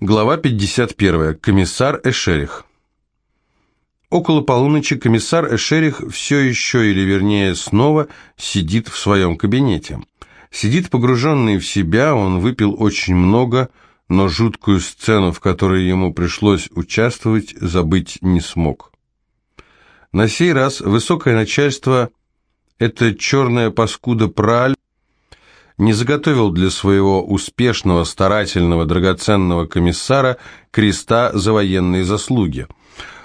Глава 51. Комиссар Эшерих. Около полуночи комиссар Эшерих все еще, или вернее снова, сидит в своем кабинете. Сидит погруженный в себя, он выпил очень много, но жуткую сцену, в которой ему пришлось участвовать, забыть не смог. На сей раз высокое начальство, это черная паскуда Праль, не заготовил для своего успешного, старательного, драгоценного комиссара креста за военные заслуги.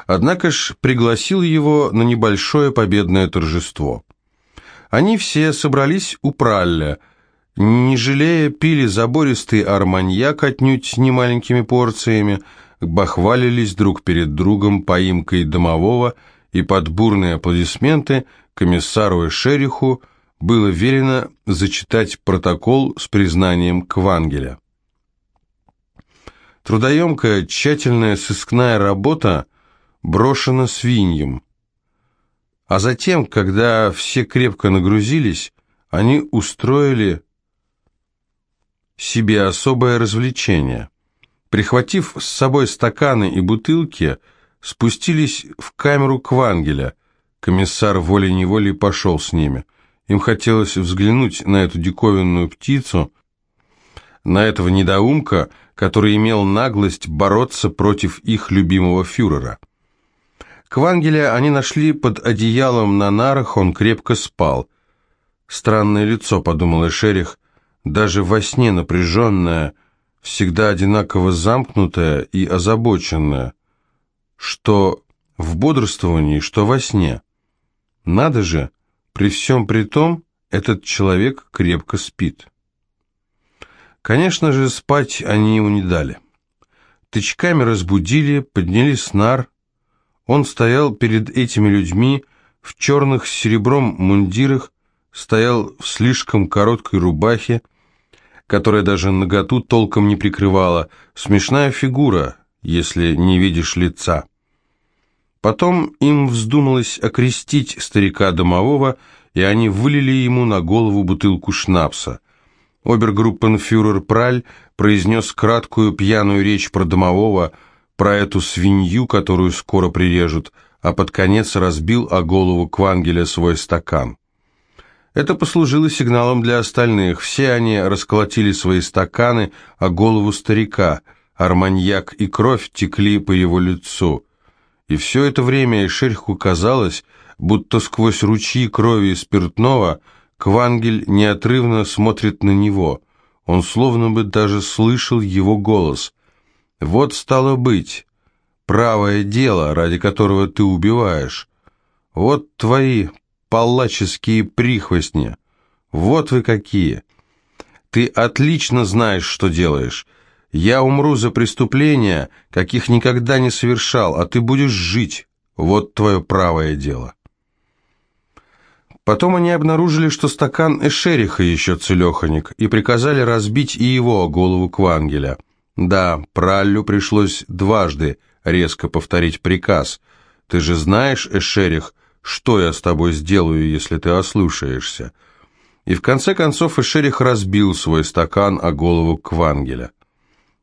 Однако ж пригласил его на небольшое победное торжество. Они все собрались у Пралля, не жалея, пили забористый арманьяк отнюдь не маленькими порциями, бахвалились друг перед другом поимкой домового и под бурные аплодисменты комиссару и шериху было велено зачитать протокол с признанием Квангеля. Трудоемкая, тщательная сыскная работа брошена свиньям. А затем, когда все крепко нагрузились, они устроили себе особое развлечение. Прихватив с собой стаканы и бутылки, спустились в камеру Квангеля. Комиссар волей-неволей пошел с ними – им хотелось взглянуть на эту диковинную птицу, на этого недоумка, который имел наглость бороться против их любимого фюрера. Квангеля они нашли под одеялом на нарах, он крепко спал. «Странное лицо», — подумал Эшерих, — «даже во сне напряженное, всегда одинаково замкнутое и озабоченное, что в бодрствовании, что во сне. Надо же!» При всем при том, этот человек крепко спит. Конечно же, спать они ему не дали. Тычками разбудили, подняли снар. Он стоял перед этими людьми в черных с серебром мундирах, стоял в слишком короткой рубахе, которая даже наготу толком не прикрывала. Смешная фигура, если не видишь лица. Потом им вздумалось окрестить старика домового, и они вылили ему на голову бутылку шнапса. Обергруппенфюрер Праль произнес краткую пьяную речь про домового, про эту свинью, которую скоро прирежут, а под конец разбил о голову Квангеля свой стакан. Это послужило сигналом для остальных. Все они расколотили свои стаканы о голову старика. Арманьяк и кровь текли по его лицу. И все это время Эшерху казалось, будто сквозь ручьи крови и спиртного Квангель неотрывно смотрит на него. Он словно бы даже слышал его голос. «Вот стало быть, правое дело, ради которого ты убиваешь. Вот твои палаческие прихвостни. Вот вы какие. Ты отлично знаешь, что делаешь». Я умру за преступления, каких никогда не совершал, а ты будешь жить. Вот твое правое дело. Потом они обнаружили, что стакан Эшериха еще целеханик, и приказали разбить и его голову Квангеля. Да, Праллю пришлось дважды резко повторить приказ. Ты же знаешь, Эшерих, что я с тобой сделаю, если ты ослушаешься. И в конце концов Эшерих разбил свой стакан о голову Квангеля.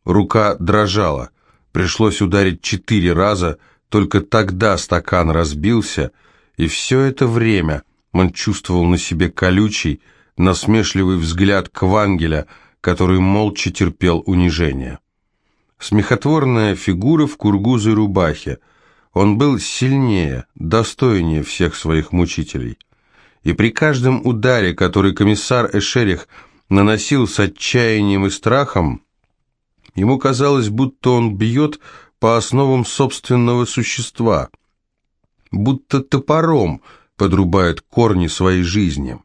Рука дрожала. Пришлось ударить четыре раза, только тогда стакан разбился, и все это время он чувствовал на себе колючий, насмешливый взгляд Квангеля, который молча терпел унижение. Смехотворная фигура в кургузой рубахе. Он был сильнее, достойнее всех своих мучителей. И при каждом ударе, который комиссар Эшерих наносил с отчаянием и страхом, Ему казалось, будто он бьет по основам собственного существа, будто топором подрубает корни своей жизни.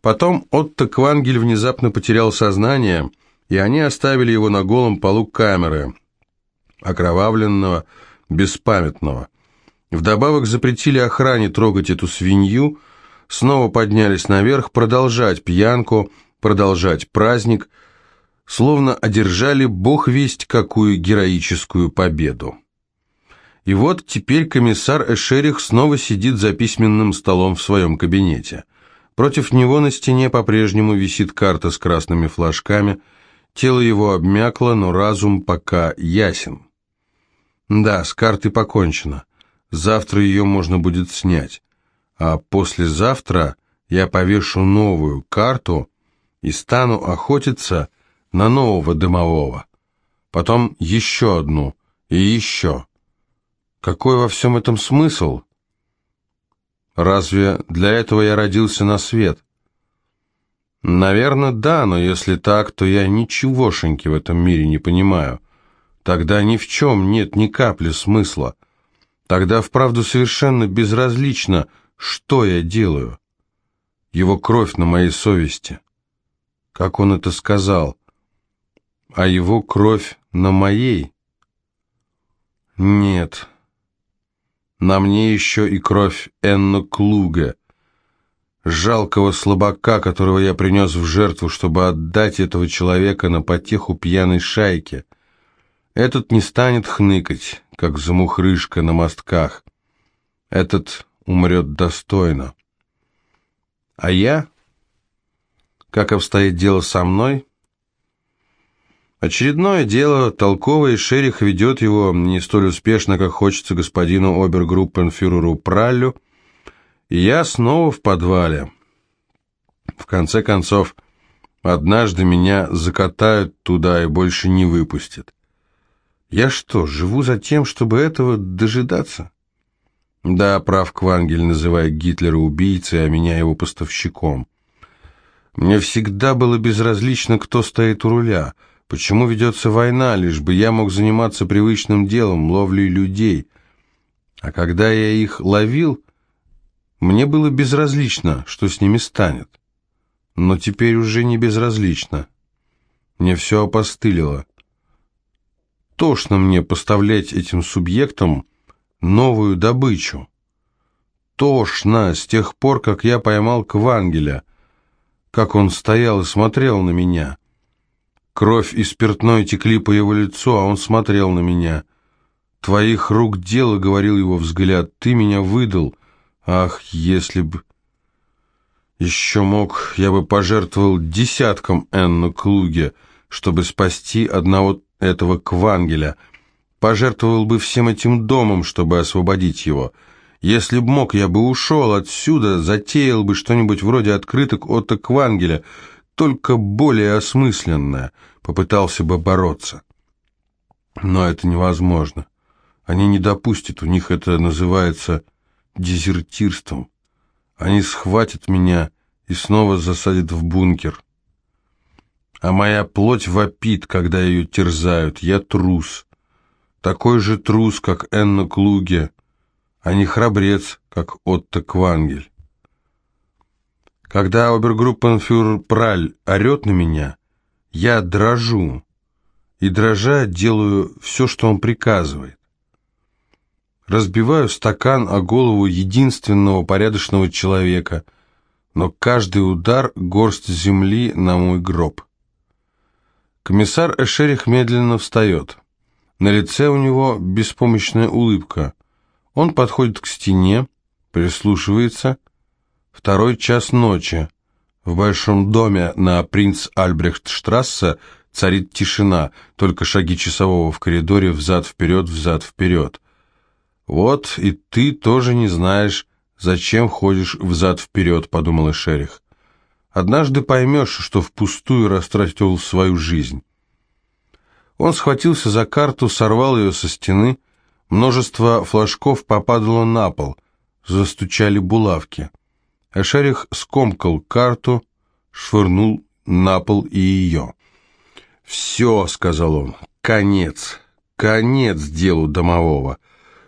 Потом Отто Квангель внезапно потерял сознание, и они оставили его на голом полу камеры, окровавленного, беспамятного. Вдобавок запретили охране трогать эту свинью, снова поднялись наверх, продолжать пьянку, продолжать праздник – словно одержали бог весть какую героическую победу. И вот теперь комиссар Эшерих снова сидит за письменным столом в своем кабинете. Против него на стене по-прежнему висит карта с красными флажками. Тело его обмякло, но разум пока ясен. Да, с картой покончено. Завтра ее можно будет снять. А послезавтра я повешу новую карту и стану охотиться на нового дымового. Потом еще одну и еще. Какой во всем этом смысл? Разве для этого я родился на свет? Наверное, да, но если так, то я ничегошеньки в этом мире не понимаю. Тогда ни в чем нет ни капли смысла. Тогда вправду совершенно безразлично, что я делаю. Его кровь на моей совести. Как он это сказал? А его кровь на моей? Нет. На мне еще и кровь Энна Клуга, жалкого слабака, которого я принес в жертву, чтобы отдать этого человека на потеху пьяной шайке. Этот не станет хныкать, как замухрышка на мостках. Этот умрет достойно. А я? Как обстоит дело со мной? Очередное дело, толковый шерих ведет его не столь успешно, как хочется господину обергруппенфюреру Праллю, и я снова в подвале. В конце концов, однажды меня закатают туда и больше не выпустят. Я что, живу за тем, чтобы этого дожидаться? Да, прав Квангель, называя Гитлера убийцей, а меня его поставщиком. Мне всегда было безразлично, кто стоит у руля, почему ведется война, лишь бы я мог заниматься привычным делом, ловлей людей. А когда я их ловил, мне было безразлично, что с ними станет. Но теперь уже не безразлично. Мне все опостылило. Тошно мне поставлять этим субъектам новую добычу. Тошно с тех пор, как я поймал Квангеля, как он стоял и смотрел на меня. Кровь и спиртное текли по его лицу, а он смотрел на меня. «Твоих рук дело», — говорил его взгляд, — «ты меня выдал». Ах, если бы... Еще мог, я бы пожертвовал десятком Энну Клуге, чтобы спасти одного этого Квангеля. Пожертвовал бы всем этим домом, чтобы освободить его. Если б мог, я бы ушел отсюда, затеял бы что-нибудь вроде открыток Отто Квангеля, только более осмысленное, попытался бы бороться. Но это невозможно. Они не допустят, у них это называется дезертирством. Они схватят меня и снова засадят в бункер. А моя плоть вопит, когда ее терзают. Я трус. Такой же трус, как Энна Клуге, а не храбрец, как Отто Квангель. Когда обергруппенфюрер Праль орет на меня, я дрожу, и дрожа делаю все, что он приказывает. Разбиваю стакан о голову единственного порядочного человека, но каждый удар — горсть земли на мой гроб. Комиссар Эшерих медленно встает. На лице у него беспомощная улыбка. Он подходит к стене, прислушивается. Второй час ночи. В большом доме на принц Альбрехтштрассе царит тишина, только шаги часового в коридоре взад-вперед, взад-вперед. «Вот и ты тоже не знаешь, зачем ходишь взад-вперед», — подумал Шерих. «Однажды поймешь, что впустую растратил свою жизнь». Он схватился за карту, сорвал ее со стены. Множество флажков попадало на пол. Застучали булавки. Эшерих скомкал карту, швырнул на пол и ее. «Все», — сказал он, — «конец, конец делу домового».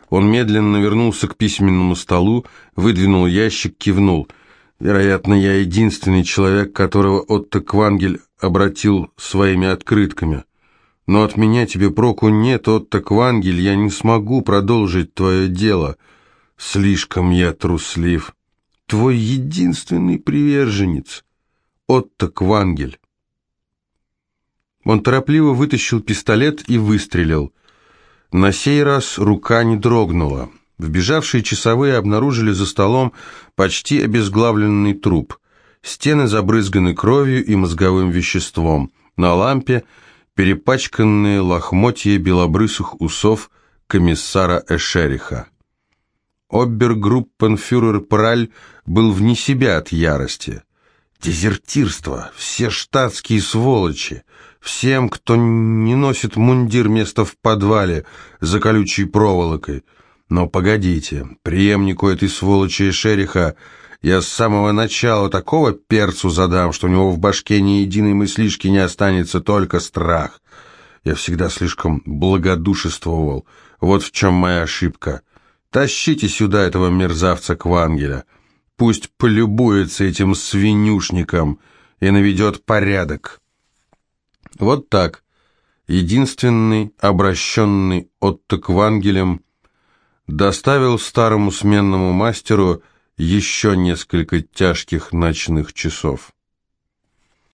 Он медленно вернулся к письменному столу, выдвинул ящик, кивнул. Вероятно, я единственный человек, которого Отто Квангель обратил своими открытками. Но от меня тебе проку нет, Отто Квангель, я не смогу продолжить твое дело. Слишком я труслив. Твой единственный приверженец, Отто Квангель. Он торопливо вытащил пистолет и выстрелил. На сей раз рука не дрогнула. Вбежавшие часовые обнаружили за столом почти обезглавленный труп. Стены забрызганы кровью и мозговым веществом. На лампе перепачканные лохмотья белобрысых усов комиссара Эшериха. Обергруппенфюрер Праль был вне себя от ярости. Дезертирство, все штатские сволочи, всем, кто не носит мундир место в подвале за колючей проволокой. Но погодите, преемнику этой сволочи Шериха я с самого начала такого перцу задам, что у него в башке ни единой мыслишки не останется, только страх. Я всегда слишком благодушествовал. Вот в чем моя ошибка. Тащите сюда этого мерзавца Квангеля. Пусть полюбуется этим свинюшником и наведет порядок. Вот так. Единственный, обращенный Отто Квангелем, доставил старому сменному мастеру еще несколько тяжких ночных часов.